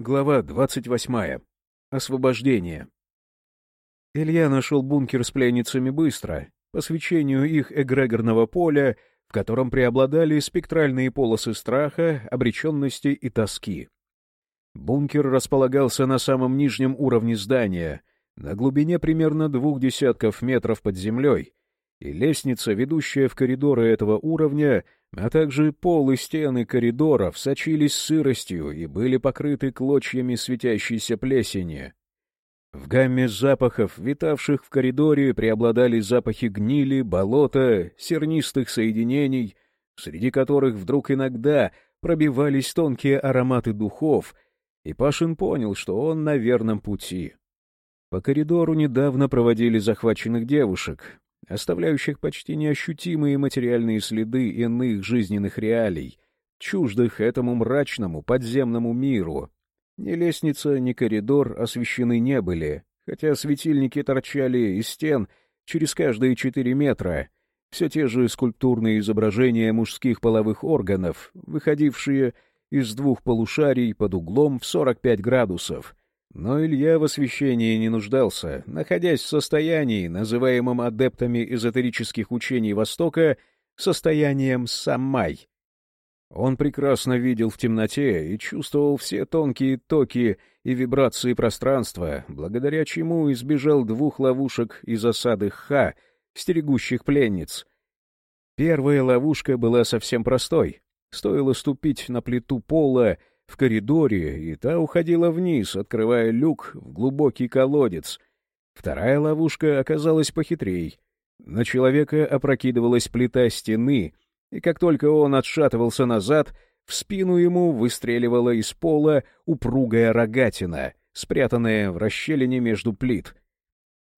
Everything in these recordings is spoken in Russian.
Глава 28. Освобождение. Илья нашел бункер с пленницами быстро, по свечению их эгрегорного поля, в котором преобладали спектральные полосы страха, обреченности и тоски. Бункер располагался на самом нижнем уровне здания, на глубине примерно двух десятков метров под землей, и лестница, ведущая в коридоры этого уровня, а также пол и стены коридоров сочились сыростью и были покрыты клочьями светящейся плесени. В гамме запахов, витавших в коридоре, преобладали запахи гнили, болота, сернистых соединений, среди которых вдруг иногда пробивались тонкие ароматы духов, и Пашин понял, что он на верном пути. По коридору недавно проводили захваченных девушек, оставляющих почти неощутимые материальные следы иных жизненных реалий, чуждых этому мрачному подземному миру. Ни лестница, ни коридор освещены не были, хотя светильники торчали из стен через каждые четыре метра, все те же скульптурные изображения мужских половых органов, выходившие из двух полушарий под углом в 45 градусов, но Илья в освещении не нуждался, находясь в состоянии, называемом адептами эзотерических учений Востока, состоянием саммай. Он прекрасно видел в темноте и чувствовал все тонкие токи и вибрации пространства, благодаря чему избежал двух ловушек из осады Ха, стерегущих пленниц. Первая ловушка была совсем простой. Стоило ступить на плиту пола, в коридоре, и та уходила вниз, открывая люк в глубокий колодец. Вторая ловушка оказалась похитрей. На человека опрокидывалась плита стены, и как только он отшатывался назад, в спину ему выстреливала из пола упругая рогатина, спрятанная в расщелине между плит.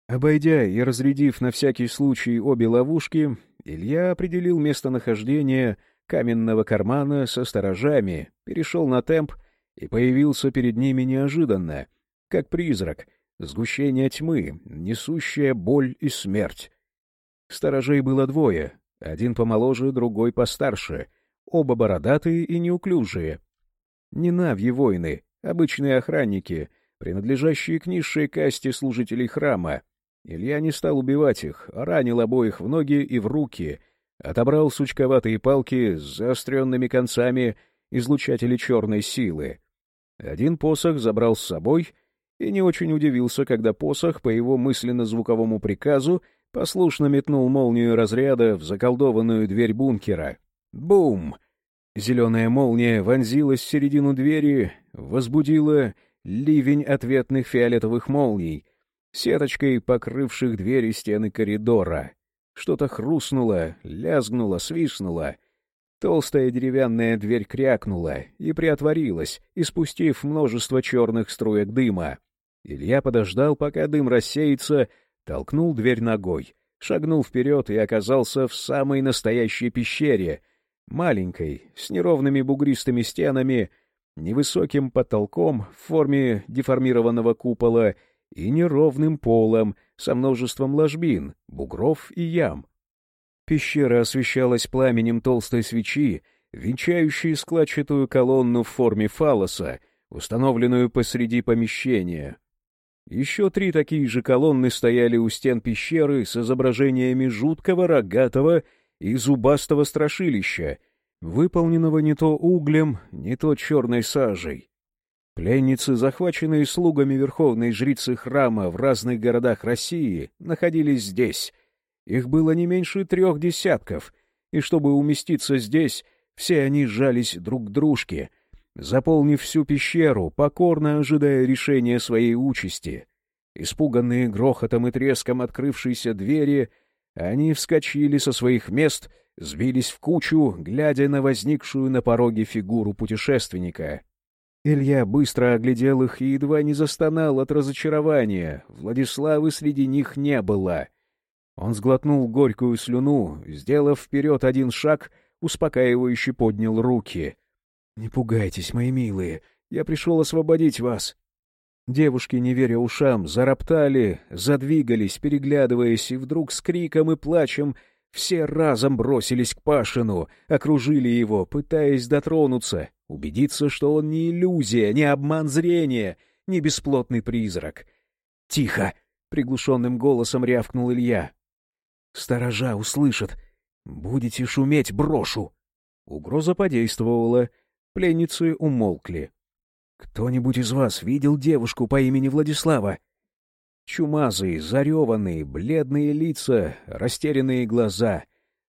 Обойдя и разрядив на всякий случай обе ловушки, Илья определил местонахождение каменного кармана со сторожами, перешел на темп и появился перед ними неожиданно, как призрак, сгущение тьмы, несущая боль и смерть. Сторожей было двое, один помоложе, другой постарше, оба бородатые и неуклюжие. Не навьи воины, обычные охранники, принадлежащие к низшей касте служителей храма. Илья не стал убивать их, ранил обоих в ноги и в руки, отобрал сучковатые палки с заостренными концами излучатели черной силы. Один посох забрал с собой и не очень удивился, когда посох, по его мысленно-звуковому приказу, послушно метнул молнию разряда в заколдованную дверь бункера. Бум! Зеленая молния вонзилась в середину двери, возбудила ливень ответных фиолетовых молний, сеточкой покрывших двери стены коридора. Что-то хрустнуло, лязгнуло, свистнуло. Толстая деревянная дверь крякнула и приотворилась, испустив множество черных струек дыма. Илья подождал, пока дым рассеется, толкнул дверь ногой, шагнул вперед и оказался в самой настоящей пещере, маленькой, с неровными бугристыми стенами, невысоким потолком в форме деформированного купола и неровным полом со множеством ложбин, бугров и ям. Пещера освещалась пламенем толстой свечи, венчающей складчатую колонну в форме фалоса, установленную посреди помещения. Еще три такие же колонны стояли у стен пещеры с изображениями жуткого рогатого и зубастого страшилища, выполненного не то углем, не то черной сажей. Пленницы, захваченные слугами верховной жрицы храма в разных городах России, находились здесь. Их было не меньше трех десятков, и чтобы уместиться здесь, все они сжались друг к дружке, заполнив всю пещеру, покорно ожидая решения своей участи. Испуганные грохотом и треском открывшейся двери, они вскочили со своих мест, сбились в кучу, глядя на возникшую на пороге фигуру путешественника — Илья быстро оглядел их и едва не застонал от разочарования. Владиславы среди них не было. Он сглотнул горькую слюну, сделав вперед один шаг, успокаивающе поднял руки. — Не пугайтесь, мои милые, я пришел освободить вас. Девушки, не веря ушам, зароптали, задвигались, переглядываясь, и вдруг с криком и плачем все разом бросились к Пашину, окружили его, пытаясь дотронуться, убедиться, что он не иллюзия, не обман зрения, не бесплотный призрак. «Тихо!» — приглушенным голосом рявкнул Илья. «Сторожа услышат. Будете шуметь, брошу!» Угроза подействовала. Пленницы умолкли. «Кто-нибудь из вас видел девушку по имени Владислава?» Чумазые, зареванные, бледные лица, растерянные глаза.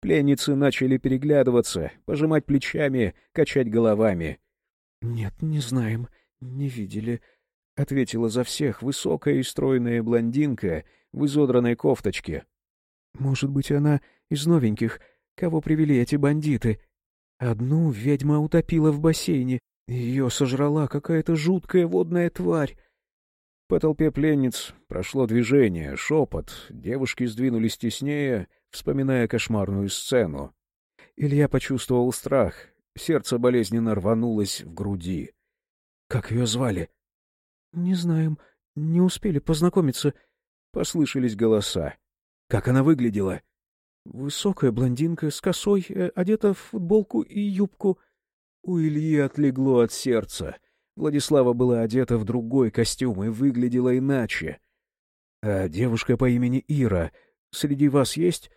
Пленницы начали переглядываться, пожимать плечами, качать головами. — Нет, не знаем, не видели, — ответила за всех высокая и стройная блондинка в изодранной кофточке. — Может быть, она из новеньких, кого привели эти бандиты. Одну ведьма утопила в бассейне, ее сожрала какая-то жуткая водная тварь. По толпе пленниц прошло движение, шепот, девушки сдвинулись теснее, вспоминая кошмарную сцену. Илья почувствовал страх, сердце болезненно рванулось в груди. — Как ее звали? — Не знаем, не успели познакомиться. Послышались голоса. — Как она выглядела? — Высокая блондинка с косой, э, одета в футболку и юбку. У Ильи отлегло от сердца. Владислава была одета в другой костюм и выглядела иначе. — А девушка по имени Ира среди вас есть?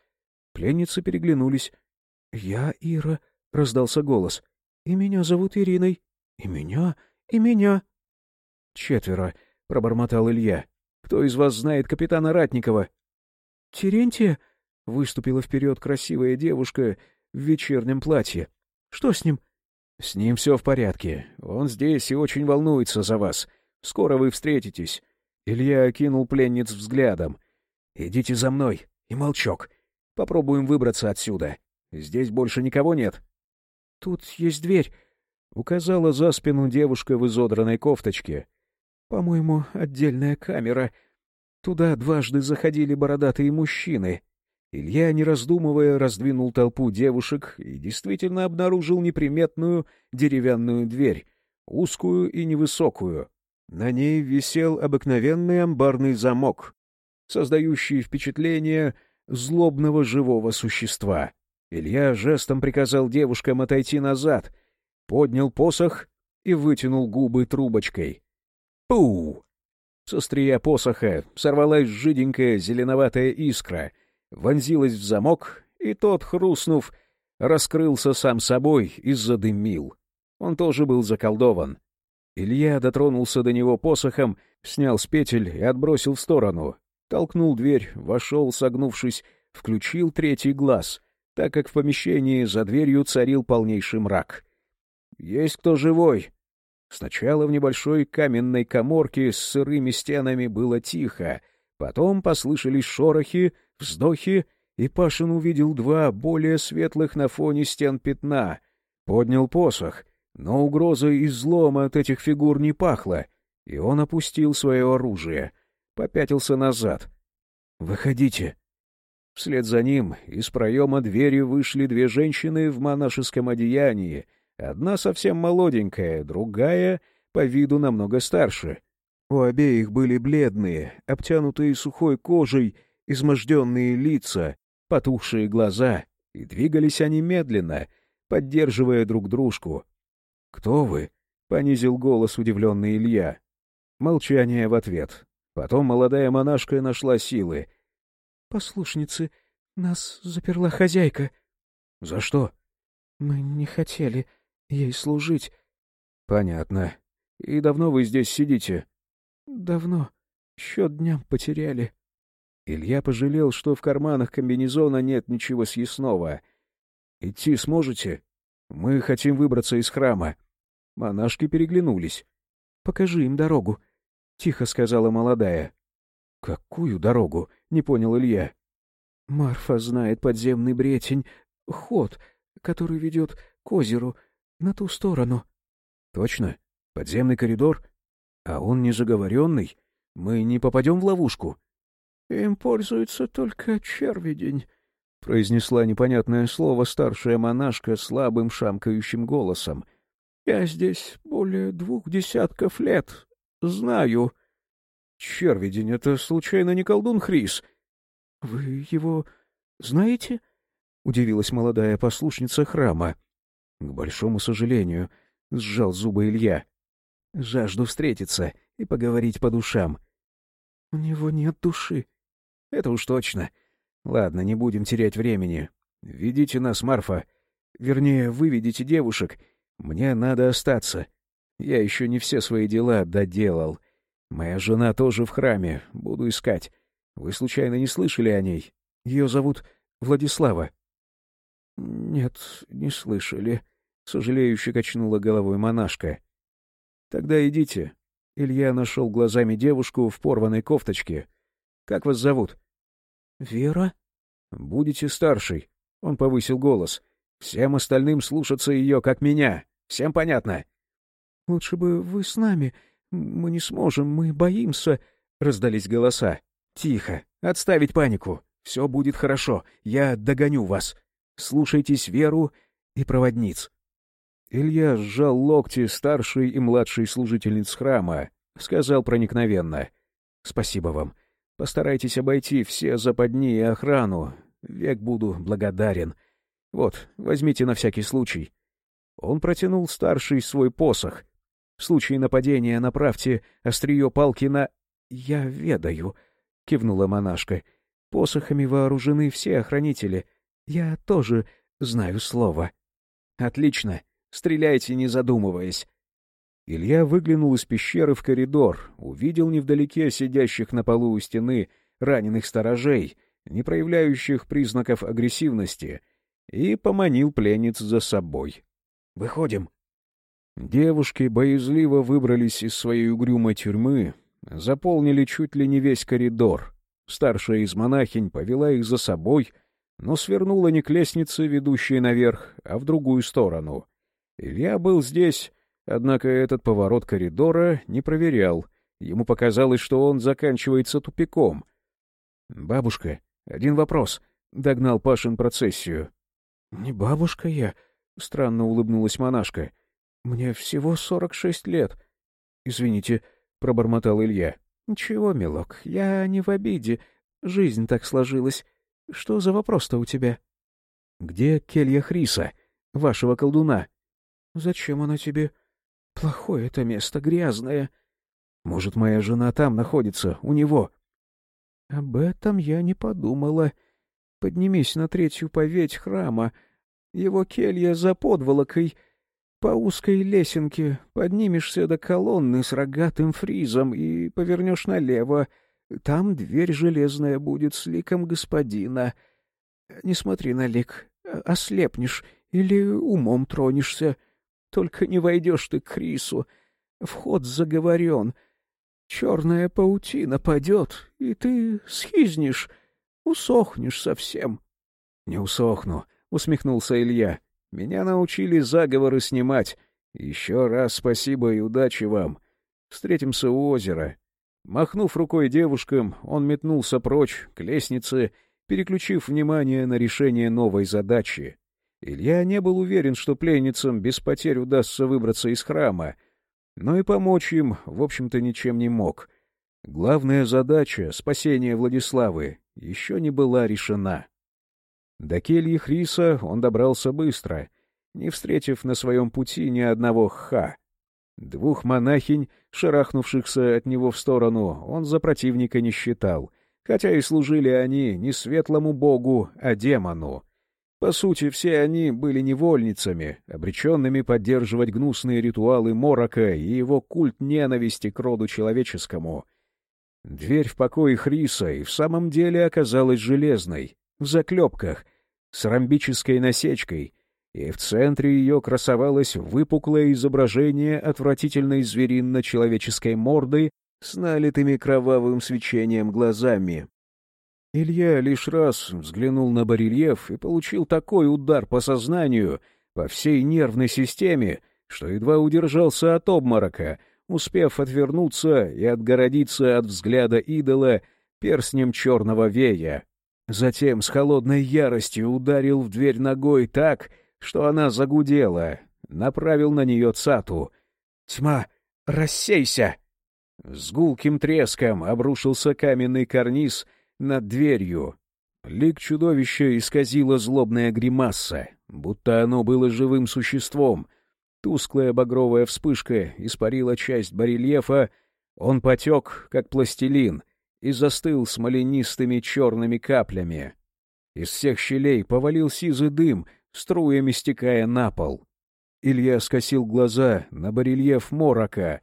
Пленницы переглянулись. — Я Ира, — раздался голос. — И меня зовут Ириной. — И меня, и меня. — Четверо, — пробормотал Илья. — Кто из вас знает капитана Ратникова? — Терентия? — выступила вперед красивая девушка в вечернем платье. — Что с ним? — С ним все в порядке. Он здесь и очень волнуется за вас. Скоро вы встретитесь. Илья окинул пленниц взглядом. — Идите за мной. И молчок. Попробуем выбраться отсюда. Здесь больше никого нет. — Тут есть дверь, — указала за спину девушка в изодранной кофточке. — По-моему, отдельная камера. Туда дважды заходили бородатые мужчины. Илья, не раздумывая, раздвинул толпу девушек и действительно обнаружил неприметную деревянную дверь, узкую и невысокую. На ней висел обыкновенный амбарный замок, создающий впечатление злобного живого существа. Илья жестом приказал девушкам отойти назад, поднял посох и вытянул губы трубочкой. Пу! Со стрия посоха сорвалась жиденькая зеленоватая искра — вонзилась в замок, и тот, хрустнув, раскрылся сам собой и задымил. Он тоже был заколдован. Илья дотронулся до него посохом, снял с петель и отбросил в сторону. Толкнул дверь, вошел, согнувшись, включил третий глаз, так как в помещении за дверью царил полнейший мрак. «Есть кто живой?» Сначала в небольшой каменной коморке с сырыми стенами было тихо, потом послышались шорохи, вздохи, и Пашин увидел два более светлых на фоне стен пятна. Поднял посох, но угрозой и злом от этих фигур не пахло, и он опустил свое оружие, попятился назад. «Выходите!» Вслед за ним из проема двери вышли две женщины в монашеском одеянии, одна совсем молоденькая, другая по виду намного старше. У обеих были бледные, обтянутые сухой кожей изможденные лица, потухшие глаза, и двигались они медленно, поддерживая друг дружку. «Кто вы?» — понизил голос удивленный Илья. Молчание в ответ. Потом молодая монашка нашла силы. «Послушницы, нас заперла хозяйка». «За что?» «Мы не хотели ей служить». «Понятно. И давно вы здесь сидите?» «Давно. Счет дням потеряли». Илья пожалел, что в карманах комбинезона нет ничего съестного. «Идти сможете? Мы хотим выбраться из храма». Монашки переглянулись. «Покажи им дорогу», — тихо сказала молодая. «Какую дорогу?» — не понял Илья. «Марфа знает подземный бретень, ход, который ведет к озеру, на ту сторону». «Точно? Подземный коридор? А он не заговоренный? Мы не попадем в ловушку?» Им пользуется только черведень, — произнесла непонятное слово старшая монашка слабым шамкающим голосом. — Я здесь более двух десятков лет. Знаю. — Черведень — это, случайно, не колдун Хрис? — Вы его знаете? — удивилась молодая послушница храма. — К большому сожалению, — сжал зубы Илья. «Жажду встретиться и поговорить по душам». «У него нет души». «Это уж точно. Ладно, не будем терять времени. Ведите нас, Марфа. Вернее, выведите девушек. Мне надо остаться. Я еще не все свои дела доделал. Моя жена тоже в храме. Буду искать. Вы случайно не слышали о ней? Ее зовут Владислава. — Нет, не слышали. Сожалеюще качнула головой монашка. — Тогда идите. Илья нашел глазами девушку в порванной кофточке. — Как вас зовут? — Вера. — Будете старший. Он повысил голос. — Всем остальным слушаться ее, как меня. Всем понятно? — Лучше бы вы с нами. Мы не сможем, мы боимся. Раздались голоса. — Тихо. Отставить панику. Все будет хорошо. Я догоню вас. Слушайтесь Веру и проводниц. Илья сжал локти старшей и младшей служительниц храма, сказал проникновенно. — Спасибо вам. Постарайтесь обойти все западни и охрану. Век буду благодарен. Вот, возьмите на всякий случай. Он протянул старший свой посох. В случае нападения направьте острие палки на... — Я ведаю, — кивнула монашка. — Посохами вооружены все охранители. Я тоже знаю слово. — Отлично. Стреляйте, не задумываясь. Илья выглянул из пещеры в коридор, увидел невдалеке сидящих на полу у стены раненых сторожей, не проявляющих признаков агрессивности, и поманил пленниц за собой. «Выходим». Девушки боязливо выбрались из своей угрюмой тюрьмы, заполнили чуть ли не весь коридор. Старшая из монахинь повела их за собой, но свернула не к лестнице, ведущей наверх, а в другую сторону — Илья был здесь, однако этот поворот коридора не проверял. Ему показалось, что он заканчивается тупиком. «Бабушка, один вопрос», — догнал Пашин процессию. «Не бабушка я», — странно улыбнулась монашка. «Мне всего сорок шесть лет». «Извините», — пробормотал Илья. «Ничего, милок, я не в обиде. Жизнь так сложилась. Что за вопрос-то у тебя?» «Где келья Хриса, вашего колдуна?» Зачем она тебе? Плохое это место, грязное. Может, моя жена там находится, у него? Об этом я не подумала. Поднимись на третью поветь храма. Его келья за подволокой. По узкой лесенке поднимешься до колонны с рогатым фризом и повернешь налево. Там дверь железная будет с ликом господина. Не смотри на лик, ослепнешь или умом тронешься. Только не войдешь ты к Крису. Вход заговорен. Черная паутина падет, и ты схизнешь, усохнешь совсем. — Не усохну, — усмехнулся Илья. — Меня научили заговоры снимать. Еще раз спасибо и удачи вам. Встретимся у озера. Махнув рукой девушкам, он метнулся прочь, к лестнице, переключив внимание на решение новой задачи. Илья не был уверен, что пленницам без потерь удастся выбраться из храма, но и помочь им, в общем-то, ничем не мог. Главная задача — спасение Владиславы — еще не была решена. До кельи Хриса он добрался быстро, не встретив на своем пути ни одного ха. Двух монахинь, шарахнувшихся от него в сторону, он за противника не считал, хотя и служили они не светлому богу, а демону. По сути, все они были невольницами, обреченными поддерживать гнусные ритуалы Морока и его культ ненависти к роду человеческому. Дверь в покое Хриса и в самом деле оказалась железной, в заклепках, с ромбической насечкой, и в центре ее красовалось выпуклое изображение отвратительной зверинно-человеческой морды с налитыми кровавым свечением глазами. Илья лишь раз взглянул на барельеф и получил такой удар по сознанию, по всей нервной системе, что едва удержался от обморока, успев отвернуться и отгородиться от взгляда идола перстнем черного вея. Затем с холодной яростью ударил в дверь ногой так, что она загудела, направил на нее цату. «Тьма, рассейся!» С гулким треском обрушился каменный карниз — над дверью. Лик чудовища исказила злобная гримаса, будто оно было живым существом. Тусклая багровая вспышка испарила часть барельефа, он потек, как пластилин, и застыл смоленистыми черными каплями. Из всех щелей повалил сизый дым, струями стекая на пол. Илья скосил глаза на барельеф Морока,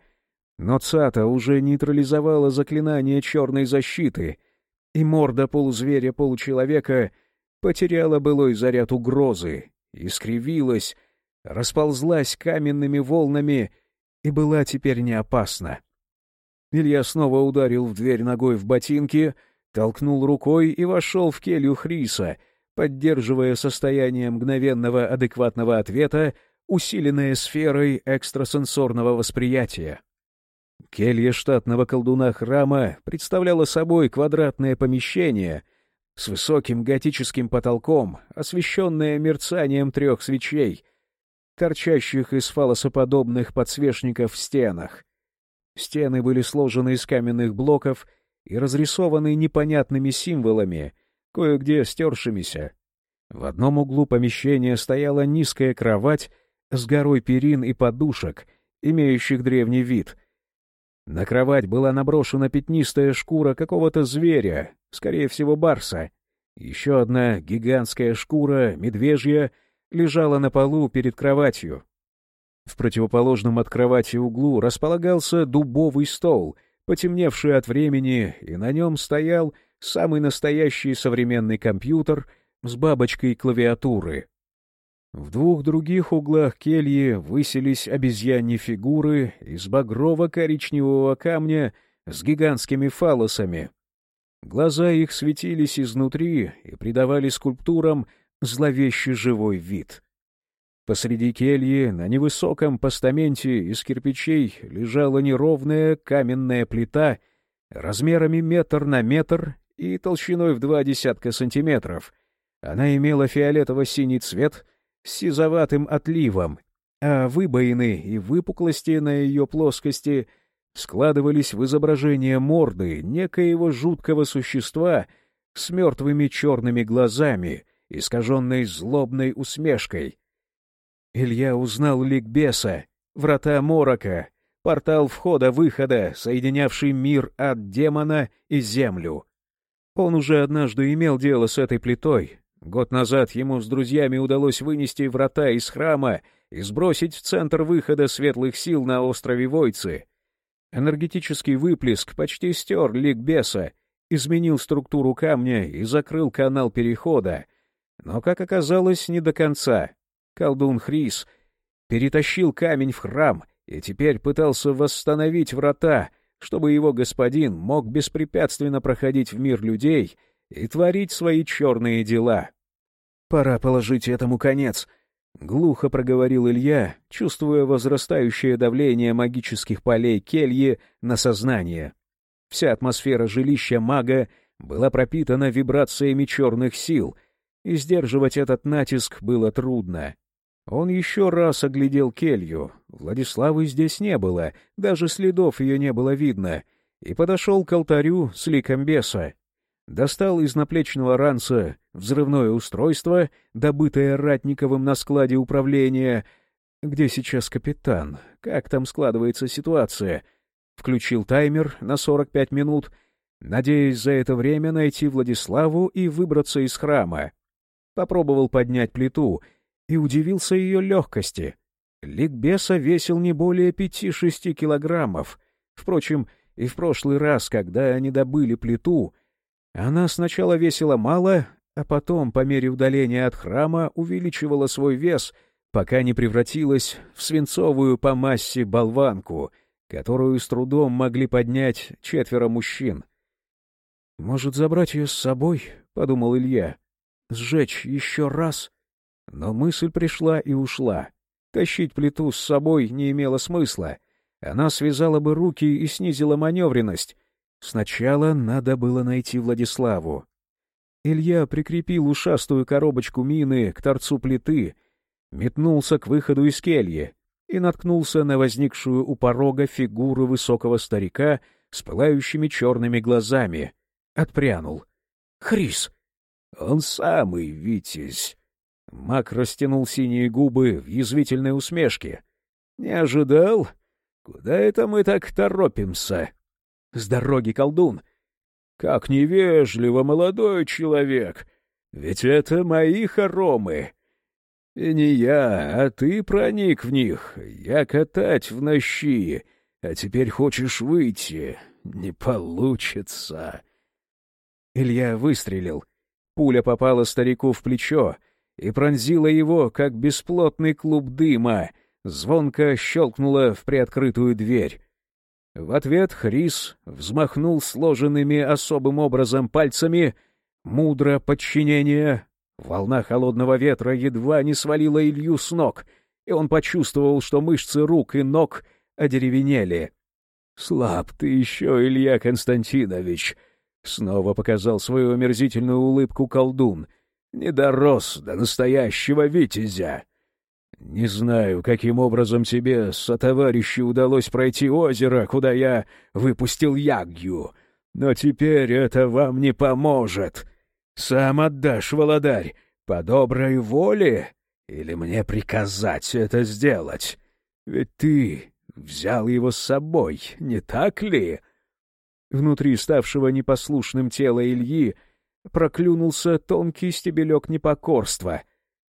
но Цата уже нейтрализовала заклинание черной защиты, и морда полузверя-получеловека потеряла былой заряд угрозы, искривилась, расползлась каменными волнами и была теперь не опасна. Илья снова ударил в дверь ногой в ботинки, толкнул рукой и вошел в келью Хриса, поддерживая состояние мгновенного адекватного ответа, усиленное сферой экстрасенсорного восприятия. Келья штатного колдуна храма представляла собой квадратное помещение с высоким готическим потолком, освещенное мерцанием трех свечей, торчащих из фалосоподобных подсвечников в стенах. Стены были сложены из каменных блоков и разрисованы непонятными символами, кое-где стершимися. В одном углу помещения стояла низкая кровать с горой перин и подушек, имеющих древний вид. На кровать была наброшена пятнистая шкура какого-то зверя, скорее всего, барса. Еще одна гигантская шкура, медвежья, лежала на полу перед кроватью. В противоположном от кровати углу располагался дубовый стол, потемневший от времени, и на нем стоял самый настоящий современный компьютер с бабочкой клавиатуры. В двух других углах кельи высились обезьяньи фигуры из багрово-коричневого камня с гигантскими фалосами. Глаза их светились изнутри и придавали скульптурам зловещий живой вид. Посреди кельи на невысоком постаменте из кирпичей лежала неровная каменная плита размерами метр на метр и толщиной в два десятка сантиметров. Она имела фиолетово-синий цвет с сизоватым отливом, а выбоины и выпуклости на ее плоскости складывались в изображение морды некоего жуткого существа с мертвыми черными глазами, искаженной злобной усмешкой — Илья узнал ликбеса, врата Морока, портал входа-выхода, соединявший мир от демона и землю. Он уже однажды имел дело с этой плитой. Год назад ему с друзьями удалось вынести врата из храма и сбросить в центр выхода светлых сил на острове Войцы. Энергетический выплеск почти стер ликбеса, изменил структуру камня и закрыл канал перехода, но, как оказалось, не до конца — Колдун Хрис перетащил камень в храм и теперь пытался восстановить врата, чтобы его господин мог беспрепятственно проходить в мир людей и творить свои черные дела. «Пора положить этому конец», — глухо проговорил Илья, чувствуя возрастающее давление магических полей кельи на сознание. Вся атмосфера жилища мага была пропитана вибрациями черных сил, и сдерживать этот натиск было трудно. Он еще раз оглядел келью. Владиславы здесь не было, даже следов ее не было видно, и подошел к алтарю с ликом беса. Достал из наплечного ранца взрывное устройство, добытое Ратниковым на складе управления. Где сейчас капитан? Как там складывается ситуация? Включил таймер на 45 минут, надеясь за это время найти Владиславу и выбраться из храма. Попробовал поднять плиту — и удивился ее легкости. Ликбеса весил не более пяти-шести килограммов. Впрочем, и в прошлый раз, когда они добыли плиту, она сначала весила мало, а потом, по мере удаления от храма, увеличивала свой вес, пока не превратилась в свинцовую по массе болванку, которую с трудом могли поднять четверо мужчин. «Может, забрать ее с собой?» — подумал Илья. «Сжечь еще раз?» Но мысль пришла и ушла. Тащить плиту с собой не имело смысла. Она связала бы руки и снизила маневренность. Сначала надо было найти Владиславу. Илья прикрепил ушастую коробочку мины к торцу плиты, метнулся к выходу из кельи и наткнулся на возникшую у порога фигуру высокого старика с пылающими черными глазами. Отпрянул. «Хрис!» «Он самый, Витязь!» Мак растянул синие губы в язвительной усмешке. Не ожидал? Куда это мы так торопимся? С дороги, колдун. Как невежливо, молодой человек. Ведь это мои хоромы. И не я, а ты проник в них. Я катать в нощи, а теперь хочешь выйти. Не получится. Илья выстрелил. Пуля попала старику в плечо и пронзила его, как бесплотный клуб дыма, звонко щелкнула в приоткрытую дверь. В ответ Хрис взмахнул сложенными особым образом пальцами, мудро подчинение. Волна холодного ветра едва не свалила Илью с ног, и он почувствовал, что мышцы рук и ног одеревенели. — Слаб ты еще, Илья Константинович! — снова показал свою омерзительную улыбку колдун. — Не дорос до настоящего витязя! Не знаю, каким образом тебе, сотоварищи, удалось пройти озеро, куда я выпустил ягью, но теперь это вам не поможет. Сам отдашь, володарь, по доброй воле, или мне приказать это сделать? Ведь ты взял его с собой, не так ли?» Внутри ставшего непослушным тела Ильи проклюнулся тонкий стебелек непокорства —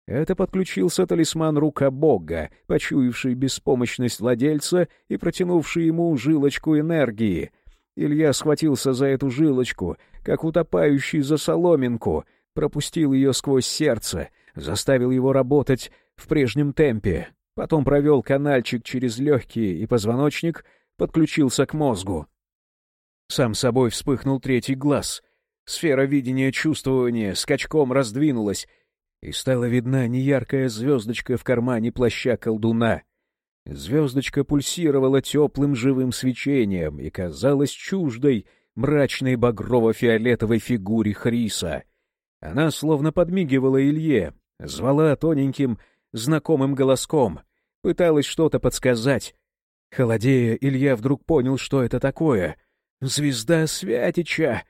это подключился талисман Рука Бога, почуявший беспомощность владельца и протянувший ему жилочку энергии. Илья схватился за эту жилочку, как утопающий за соломинку, пропустил ее сквозь сердце, заставил его работать в прежнем темпе, потом провел канальчик через легкие и позвоночник, подключился к мозгу. Сам собой вспыхнул третий глаз. Сфера видения чувствования скачком раздвинулась, и стала видна неяркая звездочка в кармане плаща колдуна. Звездочка пульсировала теплым живым свечением и казалась чуждой мрачной багрово-фиолетовой фигуре Хриса. Она словно подмигивала Илье, звала тоненьким, знакомым голоском, пыталась что-то подсказать. Холодея, Илья вдруг понял, что это такое. «Звезда Святича!»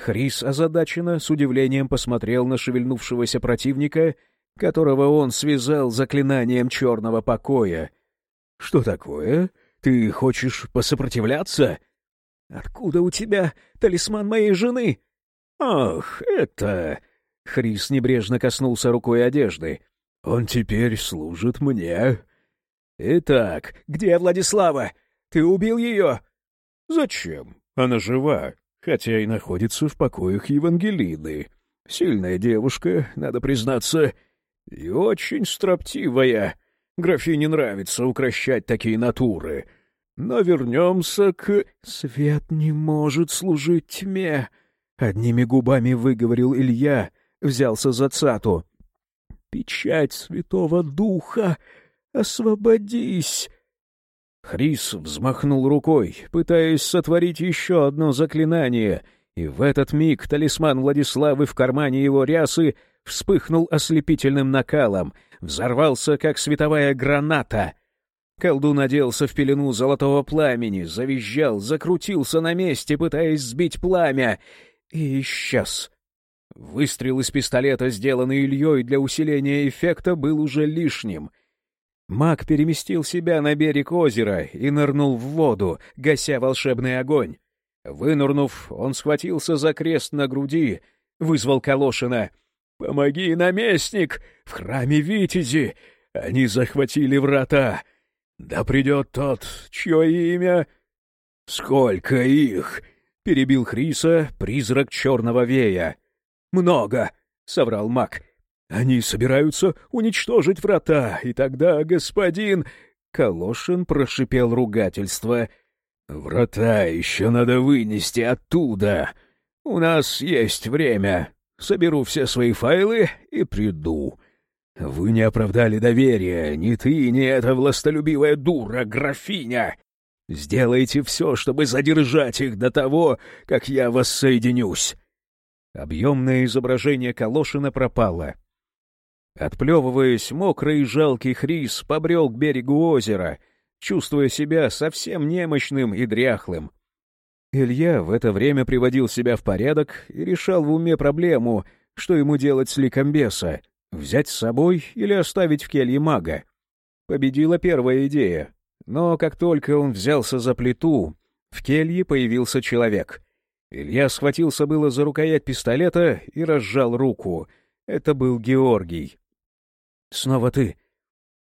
Хрис озадаченно с удивлением посмотрел на шевельнувшегося противника, которого он связал заклинанием черного покоя. — Что такое? Ты хочешь посопротивляться? — Откуда у тебя талисман моей жены? — Ах, это... Хрис небрежно коснулся рукой одежды. — Он теперь служит мне. — Итак, где Владислава? Ты убил ее? — Зачем? Она жива хотя и находится в покоях Евангелины. Сильная девушка, надо признаться, и очень строптивая. Графине нравится укращать такие натуры. Но вернемся к... «Свет не может служить тьме», — одними губами выговорил Илья, взялся за цату. «Печать Святого Духа! Освободись!» Хрис взмахнул рукой, пытаясь сотворить еще одно заклинание, и в этот миг талисман Владиславы в кармане его рясы вспыхнул ослепительным накалом, взорвался, как световая граната. Колдун оделся в пелену золотого пламени, завизжал, закрутился на месте, пытаясь сбить пламя, и исчез. Выстрел из пистолета, сделанный Ильей для усиления эффекта, был уже лишним — Маг переместил себя на берег озера и нырнул в воду, гася волшебный огонь. Вынурнув, он схватился за крест на груди, вызвал Калошина. «Помоги, наместник! В храме Витязи! Они захватили врата! Да придет тот, чье имя...» «Сколько их?» — перебил Хриса призрак черного вея. «Много!» — соврал маг. Они собираются уничтожить врата, и тогда господин...» Калошин прошипел ругательство. «Врата еще надо вынести оттуда. У нас есть время. Соберу все свои файлы и приду. Вы не оправдали доверия, ни ты, ни эта властолюбивая дура, графиня. Сделайте все, чтобы задержать их до того, как я воссоединюсь». Объемное изображение Калошина пропало. Отплевываясь, мокрый и жалкий Хрис побрел к берегу озера, чувствуя себя совсем немощным и дряхлым. Илья в это время приводил себя в порядок и решал в уме проблему, что ему делать с ликомбеса — взять с собой или оставить в келье мага. Победила первая идея. Но как только он взялся за плиту, в келье появился человек. Илья схватился было за рукоять пистолета и разжал руку. Это был Георгий. «Снова ты?»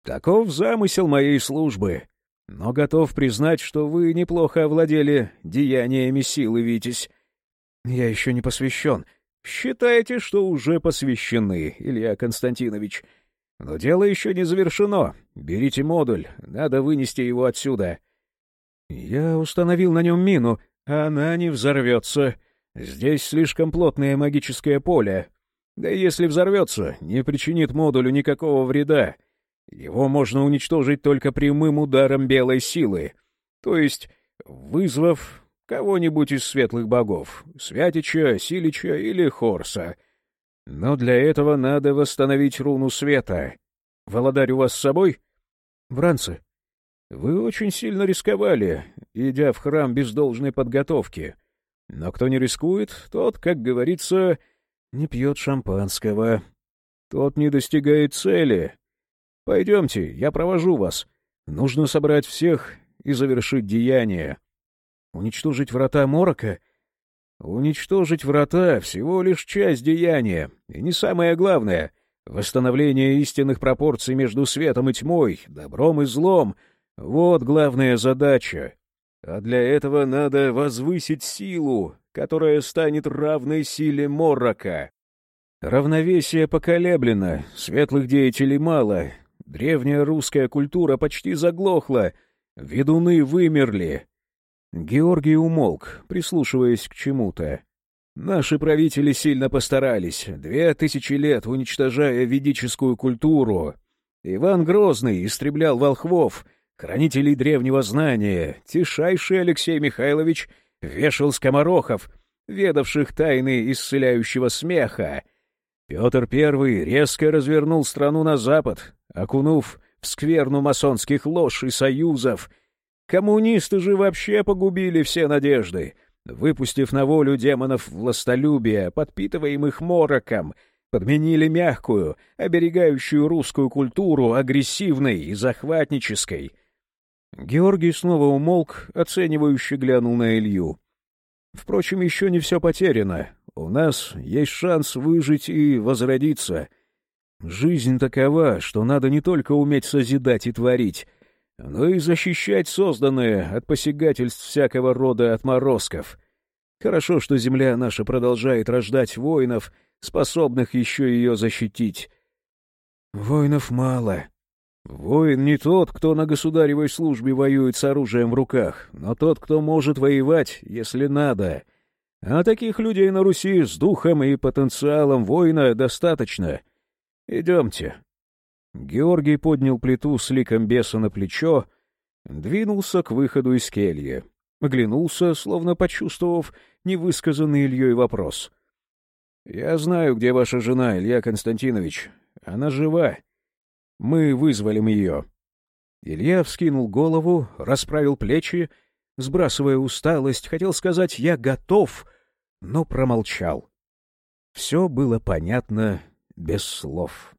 «Таков замысел моей службы. Но готов признать, что вы неплохо овладели деяниями силы, Витязь. Я еще не посвящен. Считайте, что уже посвящены, Илья Константинович. Но дело еще не завершено. Берите модуль, надо вынести его отсюда. Я установил на нем мину, а она не взорвется. Здесь слишком плотное магическое поле. Да и если взорвется, не причинит модулю никакого вреда. Его можно уничтожить только прямым ударом белой силы, то есть вызвав кого-нибудь из светлых богов, Святича, Силича или Хорса. Но для этого надо восстановить руну света. Володарь у вас с собой? Бранцы. Вы очень сильно рисковали, идя в храм без должной подготовки. Но кто не рискует, тот, как говорится, не пьет шампанского. Тот не достигает цели. Пойдемте, я провожу вас. Нужно собрать всех и завершить деяние. Уничтожить врата Морока? Уничтожить врата — всего лишь часть деяния, и не самое главное — восстановление истинных пропорций между светом и тьмой, добром и злом — вот главная задача. А для этого надо возвысить силу, которая станет равной силе Морока. Равновесие поколеблено, светлых деятелей мало, древняя русская культура почти заглохла, ведуны вымерли, Георгий умолк, прислушиваясь к чему-то. Наши правители сильно постарались, две тысячи лет уничтожая ведическую культуру. Иван Грозный истреблял волхвов, хранителей древнего знания, тишайший Алексей Михайлович вешал скоморохов, ведавших тайны исцеляющего смеха. Петр I резко развернул страну на запад, окунув в скверну масонских лож и союзов — Коммунисты же вообще погубили все надежды, выпустив на волю демонов властолюбия, подпитываемых мороком, подменили мягкую, оберегающую русскую культуру агрессивной и захватнической. Георгий снова умолк, оценивающе глянул на Илью. Впрочем, еще не все потеряно. У нас есть шанс выжить и возродиться. Жизнь такова, что надо не только уметь созидать и творить, но и защищать созданное от посягательств всякого рода отморозков. Хорошо, что земля наша продолжает рождать воинов, способных еще ее защитить. Воинов мало. Воин не тот, кто на государевой службе воюет с оружием в руках, но тот, кто может воевать, если надо. А таких людей на Руси с духом и потенциалом воина достаточно. Идемте, Георгий поднял плиту с ликом беса на плечо, двинулся к выходу из кельи. Оглянулся, словно почувствовав невысказанный Ильей вопрос. — Я знаю, где ваша жена, Илья Константинович. Она жива. Мы вызволим ее. Илья вскинул голову, расправил плечи, сбрасывая усталость, хотел сказать «я готов», но промолчал. Все было понятно без слов.